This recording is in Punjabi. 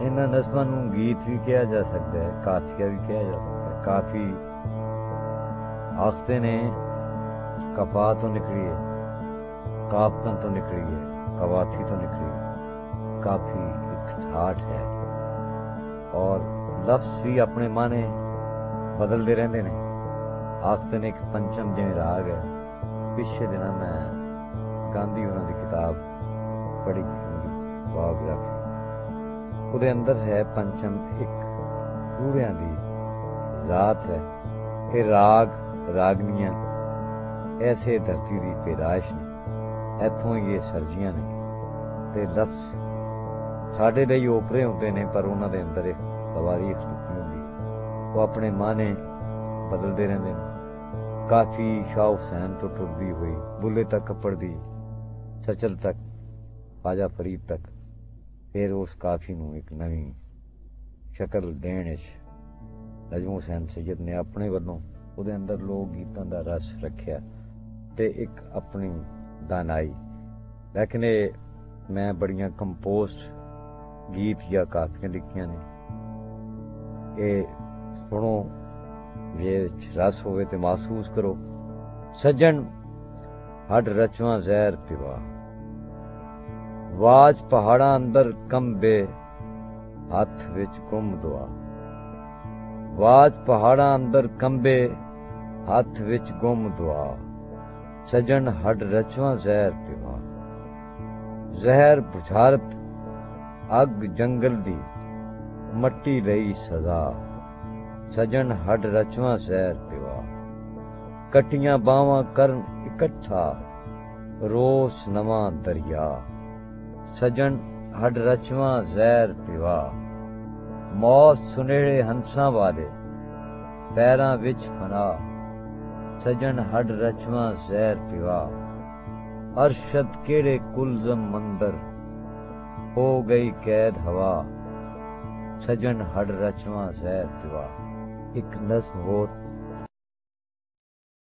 ਇਹਨਾਂ ਨਸਮਾਂ ਨੂੰ ਗੀਤ ਵੀ ਕਿਹਾ ਜਾ ਸਕਦਾ ਹੈ ਕਾਫੀਆ ਵੀ ਕਿਹਾ ਜਾ ਸਕਦਾ ਹੈ। ਕਾਫੀ ਆਖਦੇ ਨੇ, ਕਪਾਹ ਤੋਂ ਨਿਕਲੀ ਹੈ ਕਾਪਤਨ ਤੋਂ ਨਿਕਲੀ ਹੈ ਕਵਾਫੀ ਤੋਂ ਨਿਕਲੀ ਹੈ। ਕਾਫੀ ਇੱਕ ਠਾਠ ਹੈ ਔਰ ਲਫ਼ਜ਼ ਵੀ ਆਪਣੇ ਮਾਨੇ ਬਦਲਦੇ ਰਹਿੰਦੇ ਨੇ। ਆਖਦੇ ਨੇ ਇੱਕ ਪੰਚਮ ਜਿਵੇਂ ਰਾਗ ਹੈ ਪਿਛਲੇ ਦਿਨਾਂ ਮੈਂ ਗਾਂਧੀ ਉਹਨਾਂ ਦੀ ਕਿਤਾਬ ਪੜ੍ਹੀ ਬਾਇਓਗ੍ਰਾਫੀ ਉਹਦੇ ਅੰਦਰ ਹੈ ਪੰਚਮ ਇੱਕ। ਰੂੜਿਆਂ ਦੀ ਜ਼ਾਤ ਹੈ। ਇਹ ਰਾਗ, ਰਾਗਨੀਆਂ, ਐਸੇ ਧਰਤੀ ਦੀ ਪੈਦਾਇਸ਼ ਨੇ। ਇੱਥੋਂ ਹੀ ਇਹ ਸਰਜੀਆਂ ਨੇ। ਤੇ ਲਫ਼ਜ਼ ਸਾਡੇ ਲਈ ਓਪਰੇ ਹੁੰਦੇ ਨੇ, ਪਰ ਉਹਨਾਂ ਦੇ ਅੰਦਰ ਇੱਕ ਤਵਾਰੀਖ ਲੁਕੀ ਹੁੰਦੀ। ਉਹ ਆਪਣੇ ਮਾਨੇ ਬਦਲਦੇ ਰਹਿੰਦੇ ਨੇ। ਕਾਫੀ ਸ਼ਾਹ ਹੁਸੈਨ ਤੋਂ ਟੁਰਦੀ ਹੋਈ, ਬੁੱਲੇ ਤੱਕ ਪੜਦੀ ਸਚਲ ਤੱਕ ਖਾਜਾ ਫਰੀਦ ਤੱਕ। ਫਿਰ ਉਸ ਕਾਫੀ ਨੂੰ ਇੱਕ ਨਵੀਂ ਸ਼ਕਲ ਦੇਣ ਵਿੱਚ ਨਜਮ ਹੁਸੈਨ ਸੈਯਦ ਨੇ ਆਪਣੇ ਵੱਲੋਂ ਉਹਦੇ ਅੰਦਰ ਲੋਕ ਗੀਤਾਂ ਦਾ ਰਸ ਰੱਖਿਆ ਤੇ ਇੱਕ ਆਪਣੀ ਦਾਨਾਈ। ਲੇਕਿਨ ਇਹ ਮੈਂ ਬੜੀਆਂ ਕੰਪੋਸਟ ਗੀਤ ਜਾਂ ਕਾਫੀਆਂ ਲਿਖੀਆਂ ਨੇ। ਇਹ ਸੁਣੋ, ਜੇ ਰਸ ਹੋਵੇ ਤੇ ਮਹਿਸੂਸ ਕਰੋ। ਸੱਜਣ, ਹੱਡ ਰਚਵਾ ਜ਼ਹਿਰ ਪਿਵਾ। ਵਾਜ ਪਹਾੜਾਂ ਅੰਦਰ ਕੰਬੇ, ਹੱਥ ਵਿੱਚ ਗੁੰਮ ਦੁਆ। ਵਾਜ ਪਹਾੜਾਂ ਅੰਦਰ ਕੰਬੇ, ਹੱਥ ਵਿੱਚ ਗੁੰਮ ਦੁਆ। ਸਜਣ ਹੱਡ ਰਚਵਾ ਜ਼ਹਿਰ ਪਿਵਾ। ਜ਼ਹਿਰ ਬੁਝਾਰਤ ਅੱਗ ਜੰਗਲ ਦੀ ਮੱਟੀ ਲਈ ਸਜ਼ਾ। ਸਜਣ ਹੱਡ ਰਚਵਾ ਜ਼ਹਿਰ ਪਿਵਾ। ਕਟੀਆਂ ਬਾਵਾਂ ਕਰਨ ਇਕੱਠਾ, ਰੋਸ ਨਵਾਂ ਦਰਿਆ। ਸਜਣ ਹੱਡ ਰਚਵਾ ਜ਼ਹਿਰ ਪਿਵਾ। ਮੌਤ ਸੁਨੇੜੇ ਹੰਸਾਂ ਵਾਲੇ ਪੈਰਾਂ ਵਿੱਚ ਫਨਾ। ਸਜਣ ਹੱਡ ਰਚਵਾ ਜ਼ਹਿਰ ਪਿਵਾ। ਅਰਸ਼ਦ ਕਿਹੜੇ ਕੁਲਜ਼ਮ ਮੰਦਰ, ਹੋ ਗਈ ਕੈਦ ਹਵਾ। ਸਜਣ ਹੱਡ ਰਚਵਾ ਜ਼ਹਿਰ ਪਿਵਾ। ਇੱਕ ਨਜ਼ਮ ਹੋਰ